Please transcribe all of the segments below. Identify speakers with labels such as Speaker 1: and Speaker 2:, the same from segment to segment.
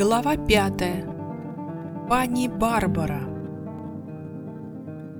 Speaker 1: Глава пятая. Пани Барбара.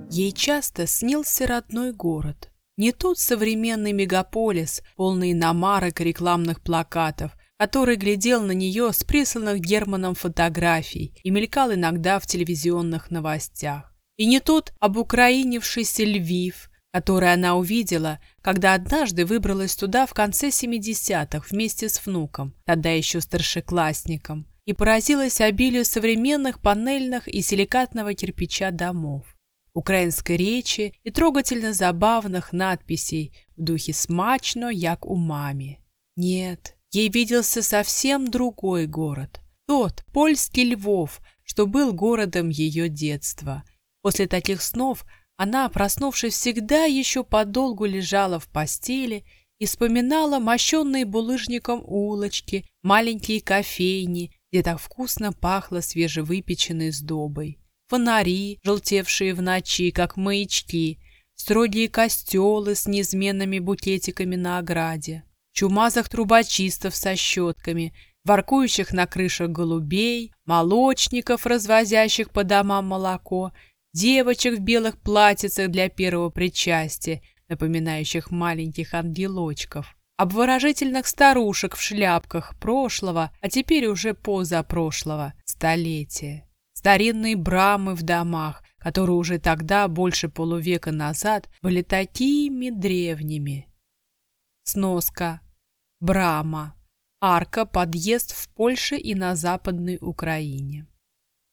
Speaker 1: Ей часто снился родной город. Не тот современный мегаполис, полный иномарок и рекламных плакатов, который глядел на нее с присланных Германом фотографий и мелькал иногда в телевизионных новостях. И не тот обукраинившийся Львив, который она увидела, когда однажды выбралась туда в конце 70-х вместе с внуком, тогда еще старшеклассником, и поразилась обилию современных панельных и силикатного кирпича домов, украинской речи и трогательно забавных надписей в духе «смачно, як у мами». Нет, ей виделся совсем другой город, тот, польский Львов, что был городом ее детства. После таких снов – она, проснувшись всегда, еще подолгу лежала в постели и вспоминала мощенные булыжником улочки, маленькие кофейни, где так вкусно пахло свежевыпеченной сдобой. Фонари, желтевшие в ночи, как маячки, строгие костелы с неизменными букетиками на ограде, чумазых трубочистов со щетками, воркующих на крышах голубей, молочников, развозящих по домам молоко — девочек в белых платьицах для первого причастия, напоминающих маленьких ангелочков, обворожительных старушек в шляпках прошлого, а теперь уже позапрошлого столетия, старинные брамы в домах, которые уже тогда, больше полувека назад, были такими древними. Сноска. Брама. Арка, подъезд в Польше и на Западной Украине.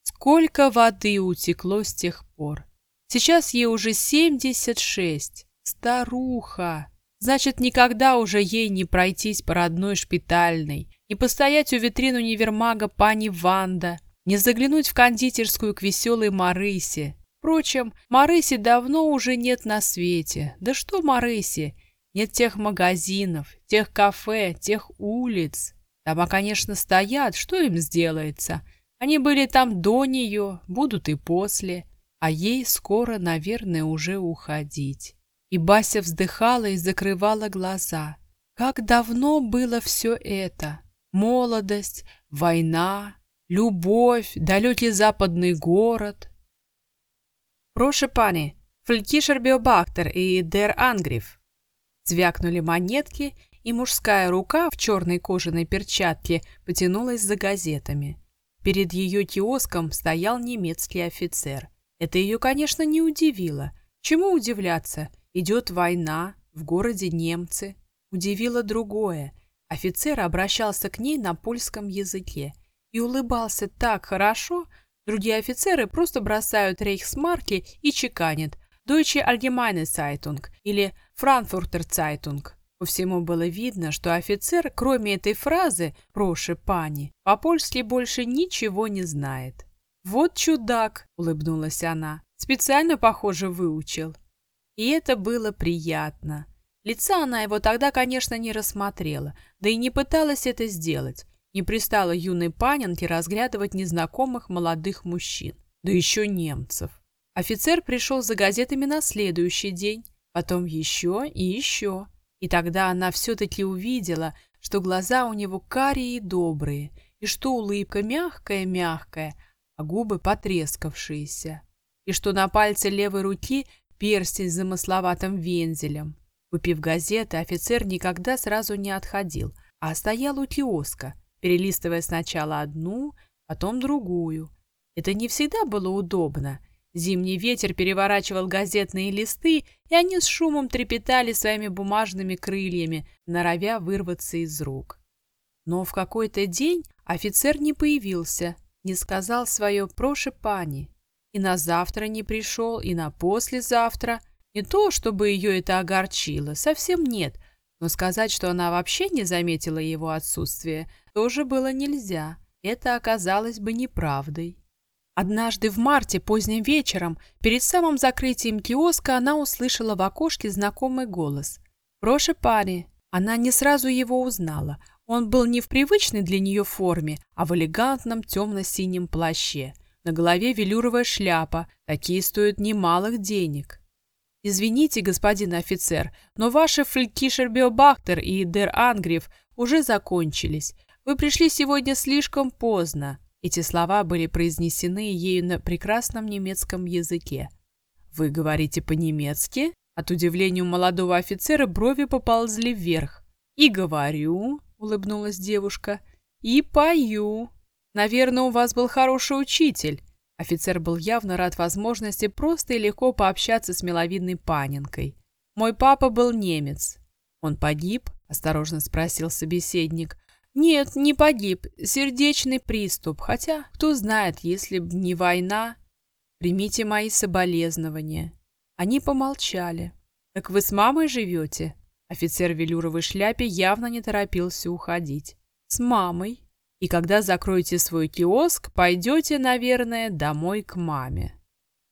Speaker 1: Сколько воды утекло с тех пор. Сейчас ей уже семьдесят шесть. Старуха. Значит, никогда уже ей не пройтись по родной шпитальной, не постоять у витрин универмага пани Ванда, не заглянуть в кондитерскую к веселой Марысе. Впрочем, Марыси давно уже нет на свете. Да что Марыси? Нет тех магазинов, тех кафе, тех улиц. Дома, конечно, стоят, что им сделается – они были там до нее, будут и после, а ей скоро, наверное, уже уходить. И Бася вздыхала и закрывала глаза. Как давно было все это? Молодость, война, любовь, далекий западный город. «Прошу, пани, флькишер биобактер и дер ангриф». Звякнули монетки, и мужская рука в черной кожаной перчатке потянулась за газетами. Перед ее киоском стоял немецкий офицер. Это ее, конечно, не удивило. Чему удивляться? Идет война, в городе немцы. Удивило другое. Офицер обращался к ней на польском языке и улыбался так хорошо, другие офицеры просто бросают рейхсмарки и чеканят «Deutsche Allgemeine Zeitung» или «Frankfurter Zeitung». По всему было видно, что офицер, кроме этой фразы «Проше, пани», по-польски больше ничего не знает. «Вот чудак!» — улыбнулась она. «Специально, похоже, выучил». И это было приятно. Лица она его тогда, конечно, не рассмотрела, да и не пыталась это сделать. Не пристала юной паненке разглядывать незнакомых молодых мужчин, да еще немцев. Офицер пришел за газетами на следующий день, потом еще и еще. И тогда она все-таки увидела, что глаза у него карие и добрые, и что улыбка мягкая-мягкая, а губы потрескавшиеся, и что на пальце левой руки перстень с замысловатым вензелем. Купив газеты, офицер никогда сразу не отходил, а стоял у киоска, перелистывая сначала одну, потом другую. Это не всегда было удобно, Зимний ветер переворачивал газетные листы, и они с шумом трепетали своими бумажными крыльями, норовя вырваться из рук. Но в какой-то день офицер не появился, не сказал свое «проше пани». И на завтра не пришел, и на послезавтра. Не то, чтобы ее это огорчило, совсем нет, но сказать, что она вообще не заметила его отсутствие, тоже было нельзя. Это оказалось бы неправдой. Однажды в марте поздним вечером, перед самым закрытием киоска, она услышала в окошке знакомый голос. «Проше пари». Она не сразу его узнала. Он был не в привычной для нее форме, а в элегантном темно-синем плаще. На голове велюровая шляпа. Такие стоят немалых денег. «Извините, господин офицер, но ваши флькишер Биобахтер и Дер Ангриф уже закончились. Вы пришли сегодня слишком поздно. Эти слова были произнесены ею на прекрасном немецком языке. Вы говорите по-немецки? От удивления у молодого офицера брови поползли вверх. И говорю, улыбнулась девушка, и пою. Наверное, у вас был хороший учитель. Офицер был явно рад возможности просто и легко пообщаться с миловидной паненкой. Мой папа был немец. Он погиб? Осторожно спросил собеседник. Нет, не погиб. Сердечный приступ. Хотя, кто знает, если б не война... Примите мои соболезнования. Они помолчали. Так вы с мамой живете? Офицер в велюровой шляпе явно не торопился уходить. С мамой. И когда закроете свой киоск, пойдете, наверное, домой к маме.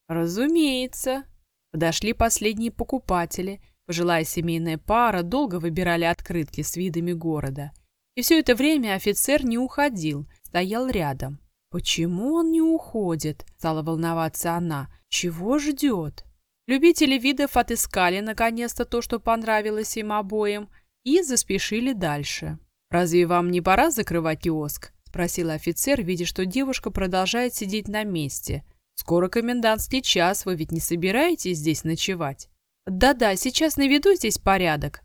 Speaker 1: Разумеется. Подошли последние покупатели. Пожилая семейная пара долго выбирали открытки с видами города. И все это время офицер не уходил, стоял рядом. «Почему он не уходит?» – стала волноваться она. «Чего ждет?» Любители видов отыскали наконец-то то, что понравилось им обоим, и заспешили дальше. «Разве вам не пора закрывать киоск?» – спросил офицер, видя, что девушка продолжает сидеть на месте. «Скоро комендантский час, вы ведь не собираетесь здесь ночевать?» «Да-да, сейчас наведу здесь порядок»,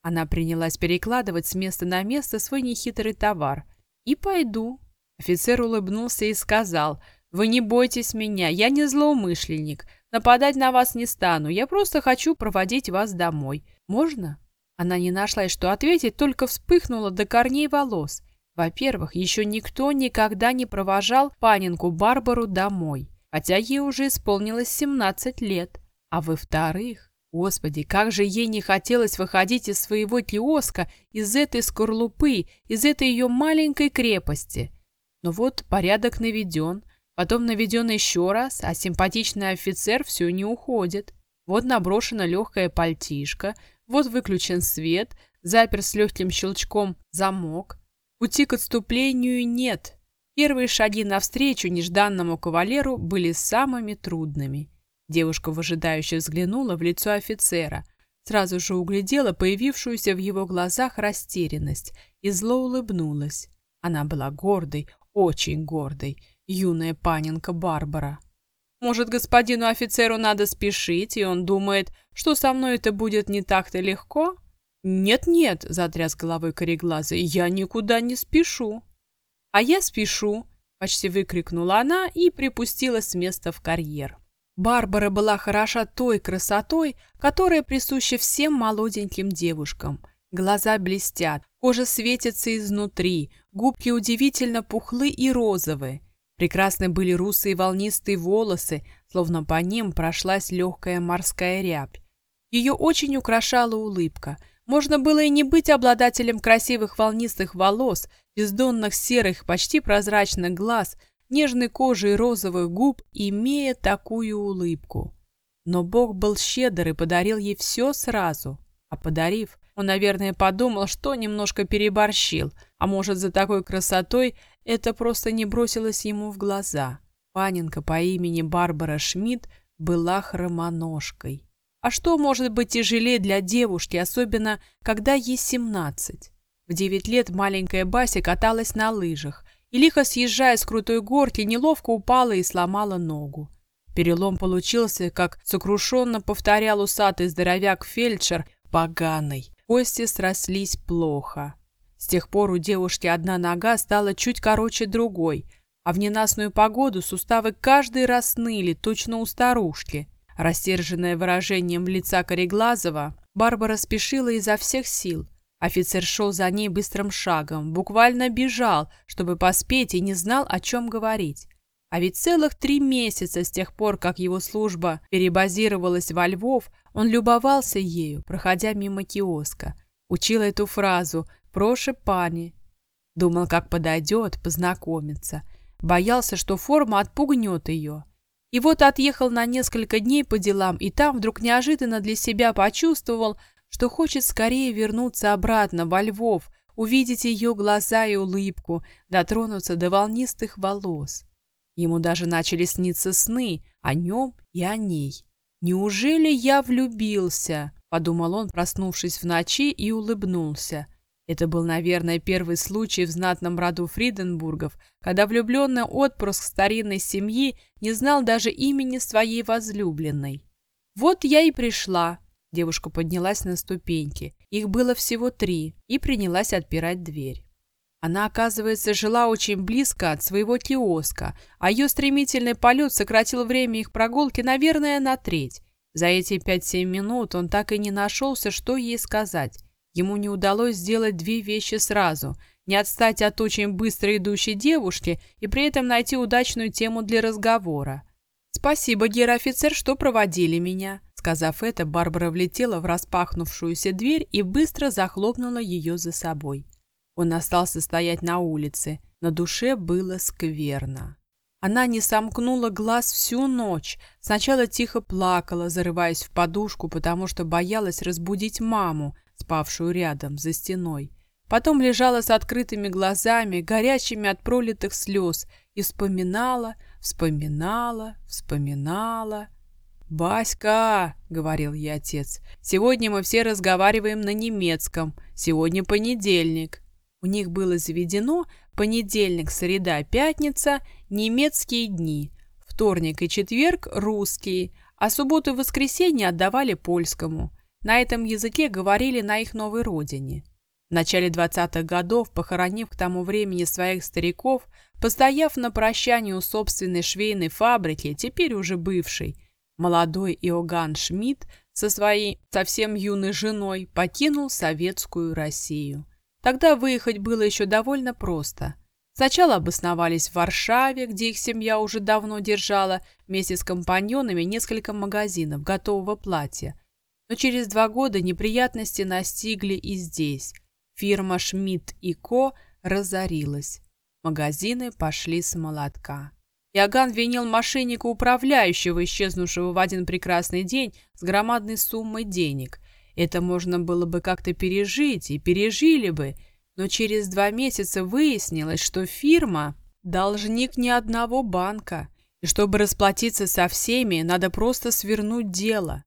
Speaker 1: она принялась перекладывать с места на место свой нехитрый товар. «И пойду». Офицер улыбнулся и сказал, «Вы не бойтесь меня, я не злоумышленник. Нападать на вас не стану, я просто хочу проводить вас домой. Можно?» Она не нашла, что ответить, только вспыхнула до корней волос. Во-первых, еще никто никогда не провожал панинку Барбару домой, хотя ей уже исполнилось 17 лет. А во-вторых, Господи, как же ей не хотелось выходить из своего киоска, из этой скорлупы, из этой ее маленькой крепости. Но вот порядок наведен, потом наведен еще раз, а симпатичный офицер все не уходит. Вот наброшена легкая пальтишка, вот выключен свет, запер с легким щелчком замок. Пути к отступлению нет. Первые шаги навстречу нежданному кавалеру были самыми трудными. Девушка выжидающе взглянула в лицо офицера, сразу же углядела появившуюся в его глазах растерянность и зло улыбнулась. Она была гордой, очень гордой, юная паненка Барбара. Может, господину офицеру надо спешить, и он думает, что со мной это будет не так-то легко? Нет-нет, затряс головой кореглазый, я никуда не спешу. А я спешу, почти выкрикнула она и припустила с места в карьер. Барбара была хороша той красотой, которая присуща всем молоденьким девушкам. Глаза блестят, кожа светится изнутри, губки удивительно пухлы и розовые. Прекрасны были русые волнистые волосы, словно по ним прошлась легкая морская рябь. Ее очень украшала улыбка. Можно было и не быть обладателем красивых волнистых волос, бездонных серых, почти прозрачных глаз – нежной кожи и розовых губ, имея такую улыбку. Но Бог был щедр и подарил ей все сразу. А подарив, он, наверное, подумал, что немножко переборщил, а может, за такой красотой это просто не бросилось ему в глаза. Паненка по имени Барбара Шмидт была хромоножкой. А что может быть тяжелее для девушки, особенно когда ей 17? В 9 лет маленькая Бася каталась на лыжах, и, лихо съезжая с крутой горки, неловко упала и сломала ногу. Перелом получился, как сокрушенно повторял усатый здоровяк-фельдшер, поганый. Кости срослись плохо. С тех пор у девушки одна нога стала чуть короче другой, а в ненастную погоду суставы каждый раз ныли, точно у старушки. Растерженная выражением лица Кореглазова, Барбара спешила изо всех сил. Офицер шел за ней быстрым шагом, буквально бежал, чтобы поспеть, и не знал, о чем говорить. А ведь целых три месяца с тех пор, как его служба перебазировалась во Львов, он любовался ею, проходя мимо киоска. Учил эту фразу «Проше пани». Думал, как подойдет, познакомиться. Боялся, что форма отпугнет ее. И вот отъехал на несколько дней по делам, и там вдруг неожиданно для себя почувствовал, что хочет скорее вернуться обратно во Львов, увидеть ее глаза и улыбку, дотронуться до волнистых волос. Ему даже начали сниться сны о нем и о ней. «Неужели я влюбился?» – подумал он, проснувшись в ночи, и улыбнулся. Это был, наверное, первый случай в знатном роду Фриденбургов, когда влюбленный отпрыск старинной семьи не знал даже имени своей возлюбленной. «Вот я и пришла», — девушка поднялась на ступеньки. Их было всего три, и принялась отпирать дверь. Она, оказывается, жила очень близко от своего киоска, а ее стремительный полет сократил время их прогулки, наверное, на треть. За эти пять-семь минут он так и не нашелся, что ей сказать. Ему не удалось сделать две вещи сразу – не отстать от очень быстро идущей девушки и при этом найти удачную тему для разговора. «Спасибо, гер-офицер, что проводили меня». Сказав это, Барбара влетела в распахнувшуюся дверь и быстро захлопнула ее за собой. Он остался стоять на улице. На душе было скверно. Она не сомкнула глаз всю ночь. Сначала тихо плакала, зарываясь в подушку, потому что боялась разбудить маму, спавшую рядом, за стеной. Потом лежала с открытыми глазами, горячими от пролитых слез, и вспоминала, вспоминала, вспоминала. «Баська!» — говорил ей отец. «Сегодня мы все разговариваем на немецком. Сегодня понедельник». У них было заведено понедельник, среда, пятница – немецкие дни, вторник и четверг – русские, а субботу и воскресенье отдавали польскому. На этом языке говорили на их новой родине. В начале 20-х годов, похоронив к тому времени своих стариков, постояв на прощании у собственной швейной фабрики, теперь уже бывшей, молодой Иоганн Шмидт со своей совсем юной женой покинул советскую Россию. Тогда выехать было еще довольно просто. Сначала обосновались в Варшаве, где их семья уже давно держала вместе с компаньонами несколько магазинов готового платья, но через два года неприятности настигли и здесь. Фирма Шмидт и Ко разорилась. Магазины пошли с молотка. Иоганн винил мошенника управляющего, исчезнувшего в один прекрасный день с громадной суммой денег. Это можно было бы как-то пережить, и пережили бы, но через два месяца выяснилось, что фирма – должник ни одного банка, и чтобы расплатиться со всеми, надо просто свернуть дело.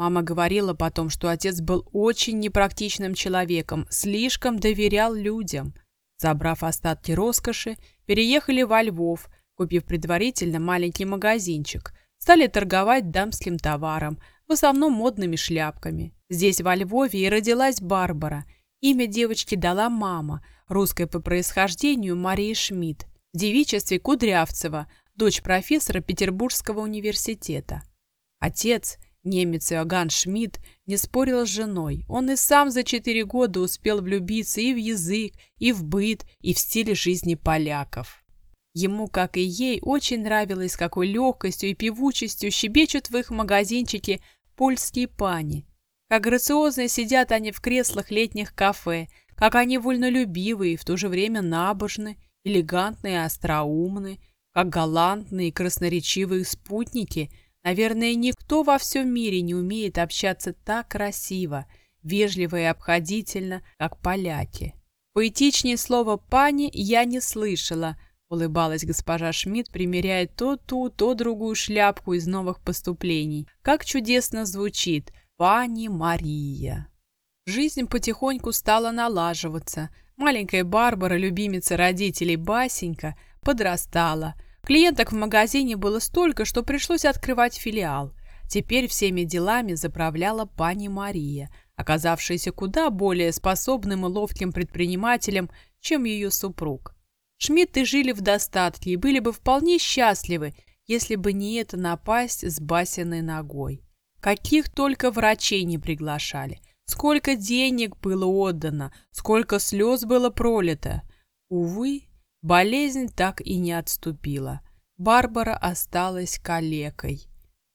Speaker 1: Мама говорила потом, что отец был очень непрактичным человеком, слишком доверял людям. Забрав остатки роскоши, переехали во Львов, купив предварительно маленький магазинчик. Стали торговать дамским товаром, в основном модными шляпками. Здесь, во Львове, и родилась Барбара. Имя девочки дала мама, русская по происхождению Мария Шмидт, в девичестве Кудрявцева, дочь профессора Петербургского университета. Отец – Немец Иоганн Шмидт не спорил с женой. Он и сам за четыре года успел влюбиться и в язык, и в быт, и в стиле жизни поляков. Ему, как и ей, очень нравилось, какой легкостью и певучестью щебечут в их магазинчике польские пани. Как грациозно сидят они в креслах летних кафе, как они вольнолюбивые и в то же время набожны, элегантные и остроумны, как галантные и красноречивые спутники – Наверное, никто во всем мире не умеет общаться так красиво, вежливо и обходительно, как поляки. Поэтичнее слова «пани» я не слышала, улыбалась госпожа Шмидт, примеряя то ту, то другую шляпку из новых поступлений. Как чудесно звучит «Пани Мария». Жизнь потихоньку стала налаживаться. Маленькая Барбара, любимица родителей Басенька, подрастала – Клиенток в магазине было столько, что пришлось открывать филиал. Теперь всеми делами заправляла пани Мария, оказавшаяся куда более способным и ловким предпринимателем, чем ее супруг. Шмидты жили в достатке и были бы вполне счастливы, если бы не эта напасть с басиной ногой. Каких только врачей не приглашали, сколько денег было отдано, сколько слез было пролито. Увы, Болезнь так и не отступила. Барбара осталась калекой.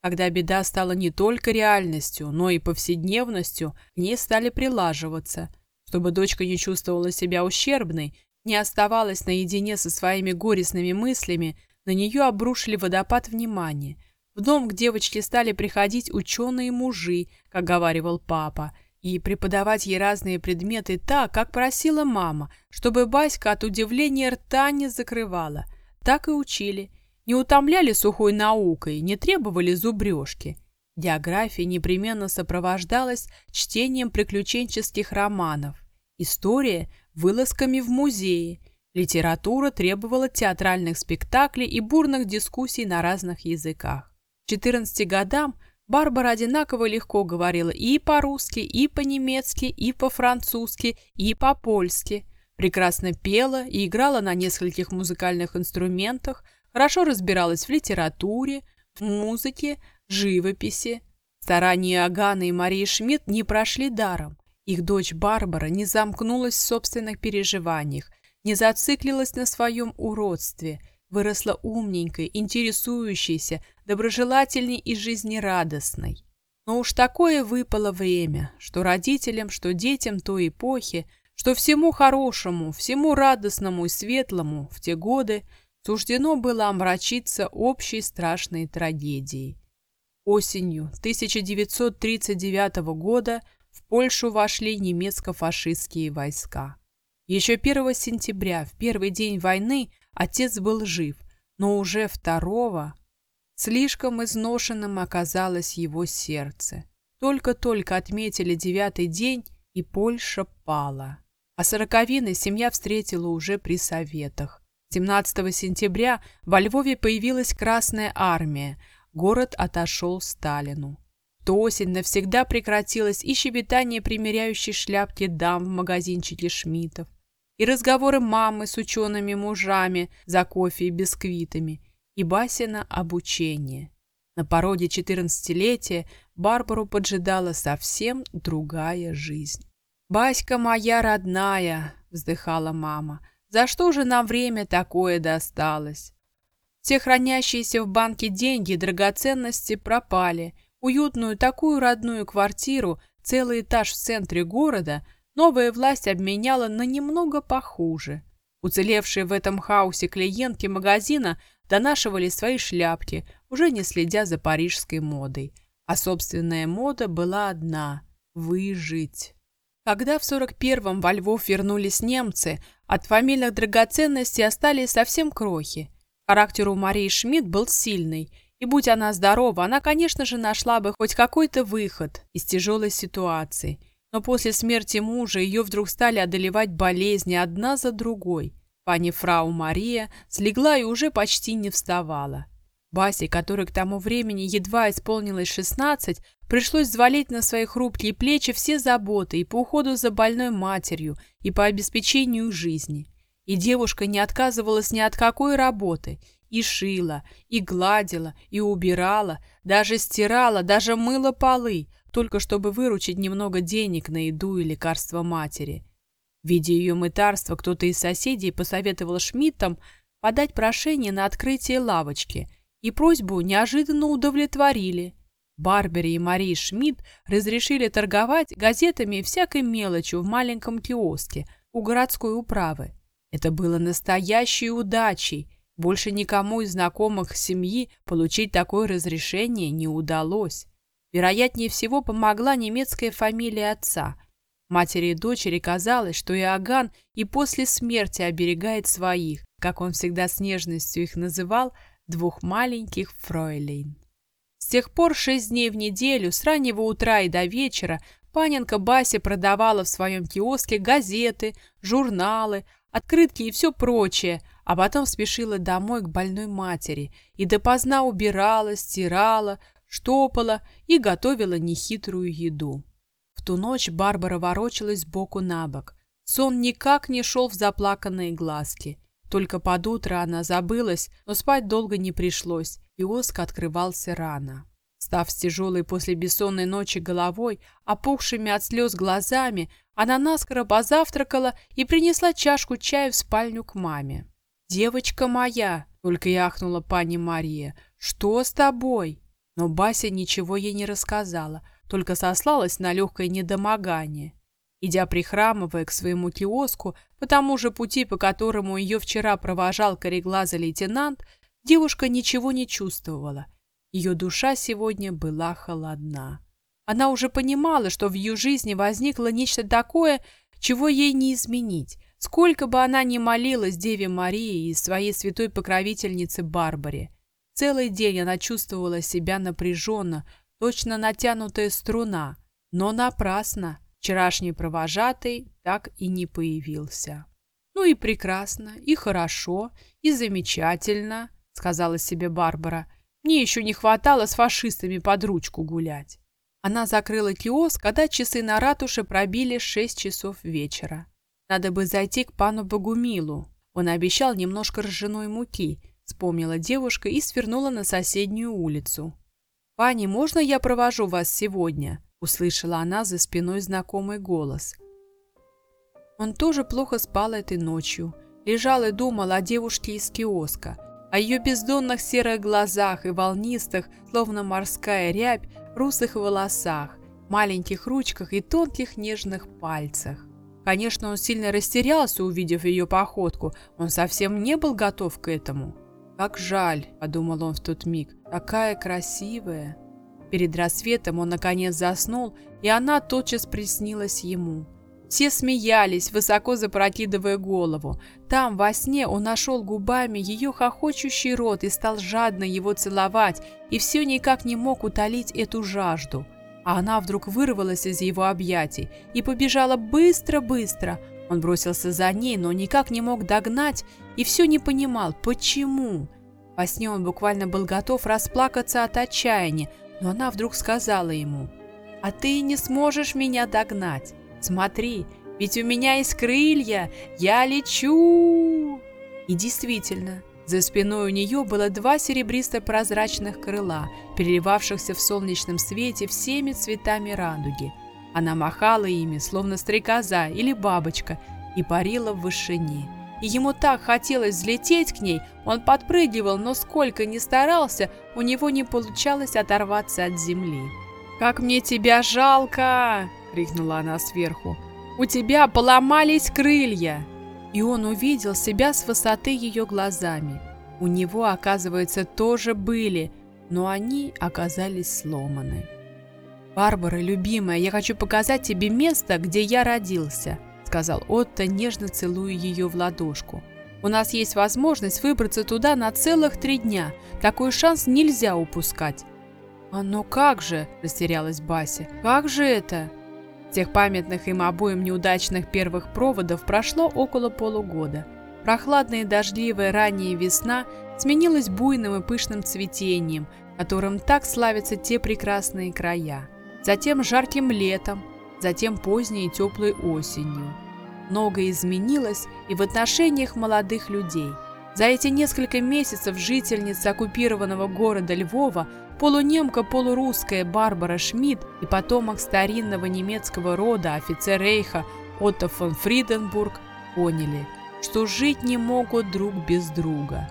Speaker 1: Когда беда стала не только реальностью, но и повседневностью, к ней стали прилаживаться. Чтобы дочка не чувствовала себя ущербной, не оставалась наедине со своими горестными мыслями, на нее обрушили водопад внимания. В дом к девочке стали приходить ученые-мужи, как говаривал папа, и преподавать ей разные предметы так, как просила мама, чтобы Баська от удивления рта не закрывала. Так и учили. Не утомляли сухой наукой, не требовали зубрежки. География непременно сопровождалась чтением приключенческих романов. История – вылазками в музеи. Литература требовала театральных спектаклей и бурных дискуссий на разных языках. К 14 годам Барбара одинаково легко говорила и по-русски, и по-немецки, и по-французски, и по-польски. Прекрасно пела и играла на нескольких музыкальных инструментах, хорошо разбиралась в литературе, в музыке, живописи. Старания Аганы и Марии Шмидт не прошли даром. Их дочь Барбара не замкнулась в собственных переживаниях, не зациклилась на своем уродстве, выросла умненькой, интересующейся, доброжелательной и жизнерадостной. Но уж такое выпало время, что родителям, что детям той эпохи, что всему хорошему, всему радостному и светлому в те годы суждено было омрачиться общей страшной трагедией. Осенью 1939 года в Польшу вошли немецко-фашистские войска. Еще 1 сентября, в первый день войны, отец был жив, но уже второго слишком изношенным оказалось его сердце. Только-только отметили девятый день, и Польша пала. А сороковины семья встретила уже при советах. 17 сентября во Львове появилась Красная армия, город отошел Сталину. То осень навсегда прекратилось и щебетание примеряющей шляпки дам в магазинчике Шмитов, и разговоры мамы с учеными мужами за кофе и бисквитами, и Басина обучение. На породе четырнадцатилетия Барбару поджидала совсем другая жизнь. «Баська моя родная!» — вздыхала мама. «За что же нам время такое досталось?» Все хранящиеся в банке деньги и драгоценности пропали. Уютную такую родную квартиру, целый этаж в центре города, новая власть обменяла на немного похуже. Уцелевшие в этом хаосе клиентки магазина донашивали свои шляпки, уже не следя за парижской модой. А собственная мода была одна – выжить. Когда в 41-м во Львов вернулись немцы, от фамильных драгоценностей остались совсем крохи. Характер у Марии Шмидт был сильный, и будь она здорова, она, конечно же, нашла бы хоть какой-то выход из тяжелой ситуации. Но после смерти мужа ее вдруг стали одолевать болезни одна за другой. Пани фрау Мария слегла и уже почти не вставала. Басе, которой к тому времени едва исполнилось шестнадцать, пришлось взвалить на свои хрупкие плечи все заботы и по уходу за больной матерью, и по обеспечению жизни. И девушка не отказывалась ни от какой работы, и шила, и гладила, и убирала, даже стирала, даже мыла полы, только чтобы выручить немного денег на еду и лекарства матери. Видя ее мытарство, кто-то из соседей посоветовал Шмидтам подать прошение на открытие лавочки – и просьбу неожиданно удовлетворили. Барбери и Мари Шмидт разрешили торговать газетами и всякой мелочью в маленьком киоске у городской управы. Это было настоящей удачей. Больше никому из знакомых семьи получить такое разрешение не удалось. Вероятнее всего помогла немецкая фамилия отца. Матери и дочери казалось, что Иоганн и после смерти оберегает своих, как он всегда с нежностью их называл, двух маленьких фройлейн. С тех пор шесть дней в неделю, с раннего утра и до вечера, паненка Бася продавала в своем киоске газеты, журналы, открытки и все прочее, а потом спешила домой к больной матери и допоздна убирала, стирала, штопала и готовила нехитрую еду. Ту ночь Барбара ворочалась боку на бок. Сон никак не шел в заплаканные глазки. Только под утро она забылась, но спать долго не пришлось, и Оск открывался рано. Став с тяжелой после бессонной ночи головой, опухшими от слез глазами, она наскоро позавтракала и принесла чашку чая в спальню к маме. «Девочка моя!» — только яхнула пани Мария. «Что с тобой?» Но Бася ничего ей не рассказала, только сослалась на легкое недомогание. Идя прихрамывая к своему киоску, по тому же пути, по которому ее вчера провожал кореглазый лейтенант, девушка ничего не чувствовала. Ее душа сегодня была холодна. Она уже понимала, что в ее жизни возникло нечто такое, чего ей не изменить. Сколько бы она ни молилась Деве Марии и своей святой покровительнице Барбаре. Целый день она чувствовала себя напряженно, точно натянутая струна, но напрасно. Вчерашний провожатый так и не появился. «Ну и прекрасно, и хорошо, и замечательно», — сказала себе Барбара. «Мне еще не хватало с фашистами под ручку гулять». Она закрыла киоск, когда часы на ратуше пробили шесть часов вечера. Надо бы зайти к пану Богумилу. Он обещал немножко ржаной муки, вспомнила девушка и свернула на соседнюю улицу. «Пани, можно я провожу вас сегодня?» услышала она за спиной знакомый голос. Он тоже плохо спал этой ночью, лежал и думал о девушке из киоска, о ее бездонных серых глазах и волнистых, словно морская рябь, русых волосах, маленьких ручках и тонких нежных пальцах. Конечно, он сильно растерялся, увидев ее походку, он совсем не был готов к этому. «Как жаль», — подумал он в тот миг, — «такая красивая». Перед рассветом он наконец заснул, и она тотчас приснилась ему. Все смеялись, высоко запрокидывая голову. Там, во сне, он нашел губами ее хохочущий рот и стал жадно его целовать, и все никак не мог утолить эту жажду. А она вдруг вырвалась из его объятий и побежала быстро-быстро. Он бросился за ней, но никак не мог догнать и все не понимал, почему. Во сне он буквально был готов расплакаться от отчаяния, но она вдруг сказала ему, «А ты не сможешь меня догнать. Смотри, ведь у меня есть крылья, я лечу!» И действительно, за спиной у нее было два серебристо-прозрачных крыла, переливавшихся в солнечном свете всеми цветами радуги. Она махала ими, словно стрекоза или бабочка, и парила в вышине и ему так хотелось взлететь к ней, он подпрыгивал, но сколько ни старался, у него не получалось оторваться от земли. «Как мне тебя жалко!» — крикнула она сверху. «У тебя поломались крылья!» И он увидел себя с высоты ее глазами. У него, оказывается, тоже были, но они оказались сломаны. «Барбара, любимая, я хочу показать тебе место, где я родился», сказал Отто, нежно целуя ее в ладошку. «У нас есть возможность выбраться туда на целых три дня. Такой шанс нельзя упускать». «А ну как же?» – растерялась Бася. «Как же это?» С тех памятных им обоим неудачных первых проводов прошло около полугода. Прохладная и дождливая ранняя весна сменилась буйным и пышным цветением, которым так славятся те прекрасные края. Затем жарким летом, затем поздней и теплой осенью. Многое изменилось и в отношениях молодых людей. За эти несколько месяцев жительница оккупированного города Львова, полунемка полурусская Барбара Шмидт и потомок старинного немецкого рода офицер Рейха Отто фон Фриденбург поняли, что жить не могут друг без друга.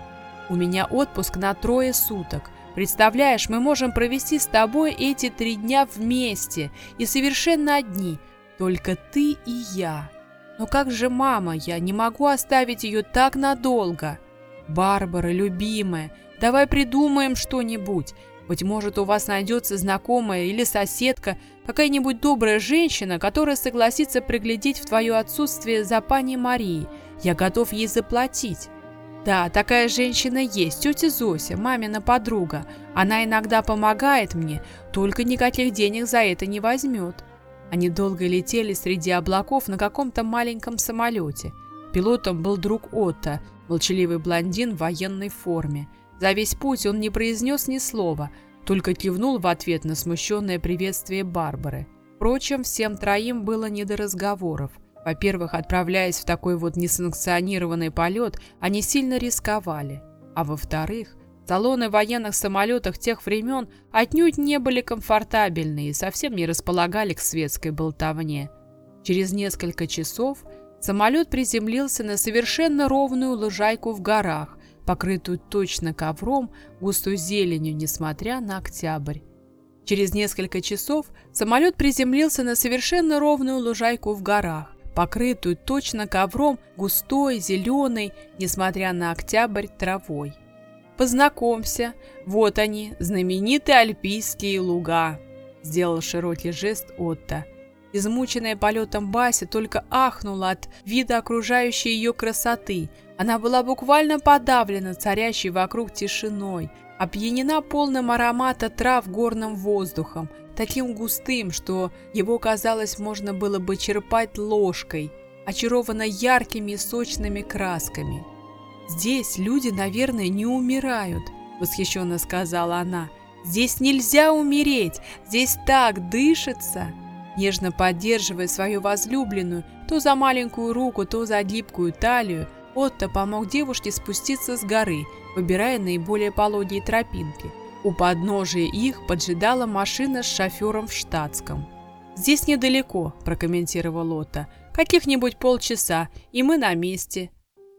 Speaker 1: У меня отпуск на трое суток. Представляешь, мы можем провести с тобой эти три дня вместе и совершенно одни, только ты и я. Но как же мама, я не могу оставить ее так надолго. Барбара, любимая, давай придумаем что-нибудь. Быть может, у вас найдется знакомая или соседка, какая-нибудь добрая женщина, которая согласится приглядеть в твое отсутствие за пани Марией. Я готов ей заплатить. Да, такая женщина есть, тетя Зося, мамина подруга. Она иногда помогает мне, только никаких денег за это не возьмет. Они долго летели среди облаков на каком-то маленьком самолете. Пилотом был друг Отто, молчаливый блондин в военной форме. За весь путь он не произнес ни слова, только кивнул в ответ на смущенное приветствие Барбары. Впрочем, всем троим было не до разговоров. Во-первых, отправляясь в такой вот несанкционированный полет, они сильно рисковали. А во-вторых, Салоны военных самолетов тех времен отнюдь не были комфортабельны и совсем не располагали к светской болтовне. Через несколько часов самолет приземлился на совершенно ровную лужайку в горах, покрытую точно ковром, густой зеленью, несмотря на октябрь. Через несколько часов самолет приземлился на совершенно ровную лужайку в горах, покрытую точно ковром, густой, зеленой, несмотря на октябрь, травой. Познакомься, вот они, знаменитые альпийские луга», — сделал широкий жест Отто. Измученная полетом Бася только ахнула от вида окружающей ее красоты. Она была буквально подавлена царящей вокруг тишиной, опьянена полным аромата трав горным воздухом, таким густым, что его, казалось, можно было бы черпать ложкой, очаровано яркими сочными красками. «Здесь люди, наверное, не умирают», — восхищенно сказала она. «Здесь нельзя умереть, здесь так дышится!» Нежно поддерживая свою возлюбленную то за маленькую руку, то за гибкую талию, Отто помог девушке спуститься с горы, выбирая наиболее пологие тропинки. У подножия их поджидала машина с шофером в штатском. «Здесь недалеко», – прокомментировал Отто. «Каких-нибудь полчаса, и мы на месте».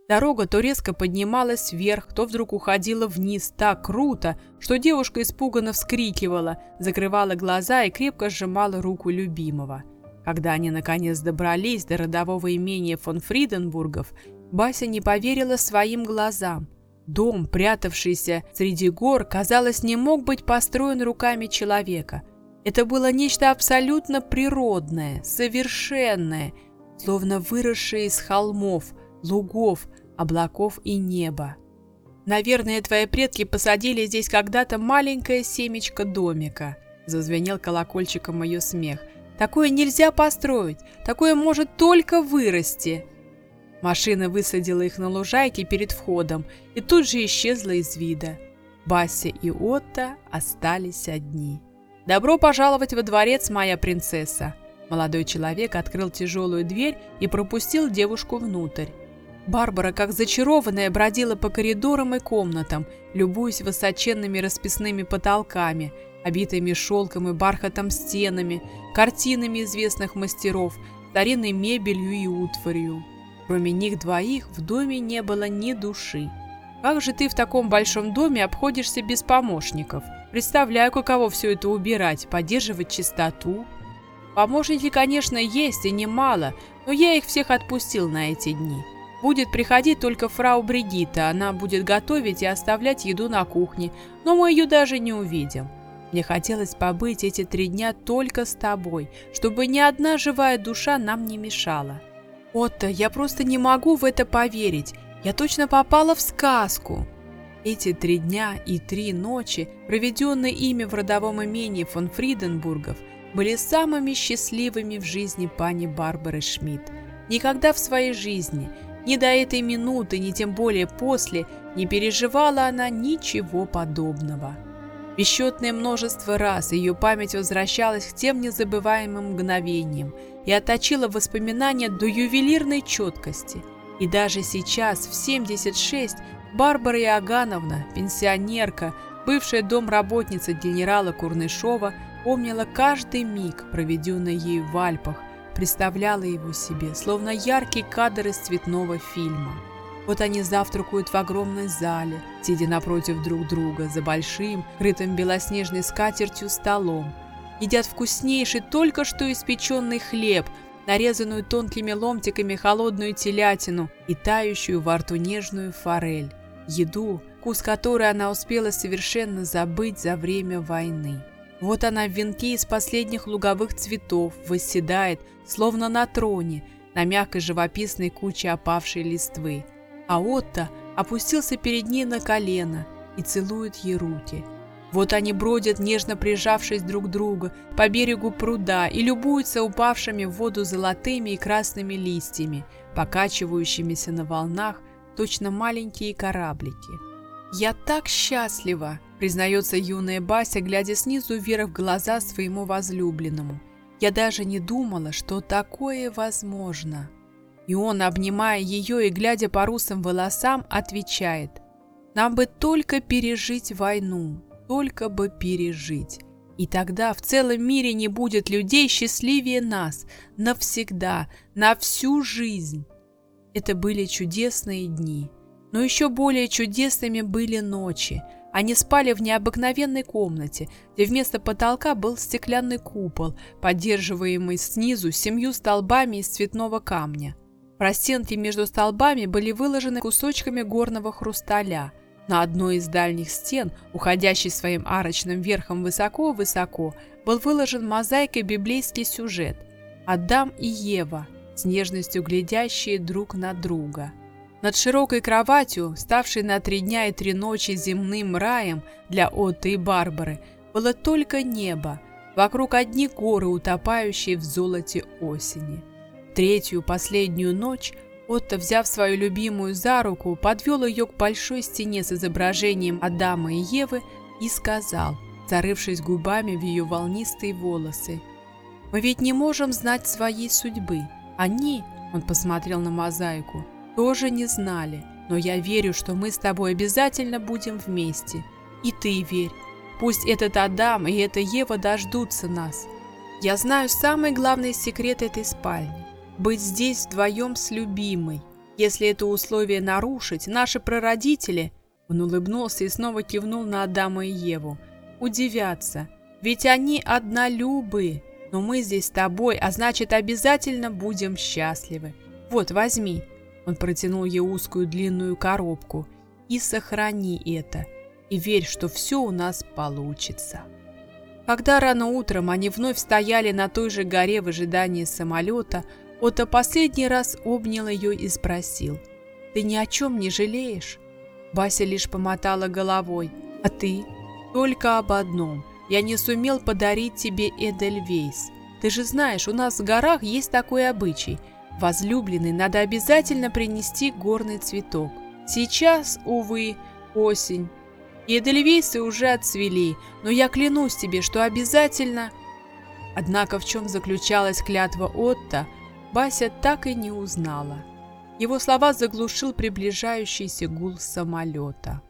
Speaker 1: Дорога то резко поднималась вверх, то вдруг уходила вниз так круто, что девушка испуганно вскрикивала, закрывала глаза и крепко сжимала руку любимого. Когда они наконец добрались до родового имения фон Фриденбургов, Бася не поверила своим глазам. Дом, прятавшийся среди гор, казалось, не мог быть построен руками человека. Это было нечто абсолютно природное, совершенное, словно выросшее из холмов, лугов, облаков и неба. «Наверное, твои предки посадили здесь когда-то маленькое семечко домика», зазвенел колокольчиком ее смех. «Такое нельзя построить, такое может только вырасти». Машина высадила их на лужайке перед входом и тут же исчезла из вида. Бася и Отто остались одни. «Добро пожаловать во дворец, моя принцесса!» Молодой человек открыл тяжелую дверь и пропустил девушку внутрь. Барбара, как зачарованная, бродила по коридорам и комнатам, любуясь высоченными расписными потолками, обитыми шелком и бархатом стенами, картинами известных мастеров, старинной мебелью и утварью. Кроме них двоих в доме не было ни души. Как же ты в таком большом доме обходишься без помощников? Представляю, каково все это убирать, поддерживать чистоту. Помощники, конечно, есть и немало, но я их всех отпустил на эти дни. Будет приходить только фрау Бригитта, она будет готовить и оставлять еду на кухне, но мы ее даже не увидим. Мне хотелось побыть эти три дня только с тобой, чтобы ни одна живая душа нам не мешала. Отто, я просто не могу в это поверить. Я точно попала в сказку. Эти три дня и три ночи, проведенные ими в родовом имении фон Фриденбургов, были самыми счастливыми в жизни пани Барбары Шмидт. Никогда в своей жизни, ни до этой минуты, ни тем более после, не переживала она ничего подобного. Бесчетное множество раз ее память возвращалась к тем незабываемым мгновениям и отточила воспоминания до ювелирной четкости. И даже сейчас, в 76, Барбара Иогановна, пенсионерка, бывшая домработница генерала Курнышова, помнила каждый миг, проведенный ею в Альпах, представляла его себе, словно яркий кадр из цветного фильма. Вот они завтракают в огромной зале, сидя напротив друг друга за большим, крытым белоснежной скатертью столом. Едят вкуснейший, только что испеченный хлеб, нарезанную тонкими ломтиками холодную телятину и тающую во рту нежную форель. Еду, вкус которой она успела совершенно забыть за время войны. Вот она в венке из последних луговых цветов восседает, словно на троне, на мягкой живописной куче опавшей листвы а Отто опустился перед ней на колено и целует ей руки. Вот они бродят, нежно прижавшись друг к другу, по берегу пруда и любуются упавшими в воду золотыми и красными листьями, покачивающимися на волнах, точно маленькие кораблики. «Я так счастлива!» – признается юная Бася, глядя снизу вверх в глаза своему возлюбленному. «Я даже не думала, что такое возможно!» И он, обнимая ее и глядя по русым волосам, отвечает, «Нам бы только пережить войну, только бы пережить. И тогда в целом мире не будет людей счастливее нас, навсегда, на всю жизнь». Это были чудесные дни. Но еще более чудесными были ночи. Они спали в необыкновенной комнате, где вместо потолка был стеклянный купол, поддерживаемый снизу семью столбами из цветного камня. Простенки между столбами были выложены кусочками горного хрусталя. На одной из дальних стен, уходящей своим арочным верхом высоко-высоко, был выложен мозаикой библейский сюжет «Адам и Ева, с нежностью глядящие друг на друга». Над широкой кроватью, ставшей на три дня и три ночи земным раем для Отты и Барбары, было только небо, Вокруг одни горы, утопающие в золоте осени. Третью, последнюю ночь Отто, взяв свою любимую за руку, подвел ее к большой стене с изображением Адама и Евы и сказал, зарывшись губами в ее волнистые волосы, «Мы ведь не можем знать своей судьбы. Они, — он посмотрел на мозаику, — тоже не знали, но я верю, что мы с тобой обязательно будем вместе. И ты верь. Пусть этот Адам и эта Ева дождутся нас. Я знаю самый главный секрет этой спальни быть здесь вдвоем с любимой. Если это условие нарушить, наши прародители, он улыбнулся и снова кивнул на Адама и Еву, удивятся, ведь они однолюбы, но мы здесь с тобой, а значит обязательно будем счастливы. Вот, возьми. Он протянул ей узкую длинную коробку. И сохрани это. И верь, что все у нас получится. Когда рано утром они вновь стояли на той же горе в ожидании самолета, Отто последний раз обнял ее и спросил. «Ты ни о чем не жалеешь?» Бася лишь помотала головой. «А ты?» «Только об одном. Я не сумел подарить тебе Эдельвейс. Ты же знаешь, у нас в горах есть такой обычай. Возлюбленный надо обязательно принести горный цветок. Сейчас, увы, осень. Эдельвейсы уже отцвели, но я клянусь тебе, что обязательно...» Однако в чем заключалась клятва Отто, Бася так и не узнала. Его слова заглушил приближающийся гул самолета.